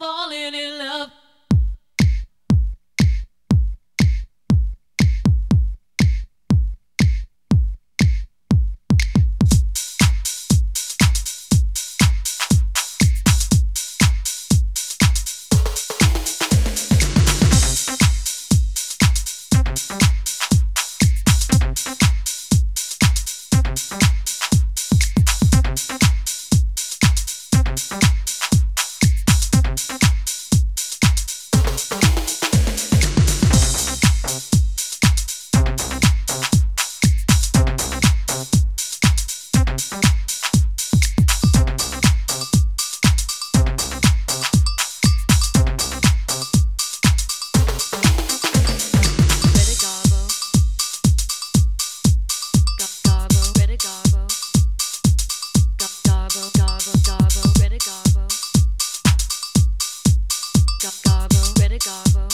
falling in love. Thank Chicago.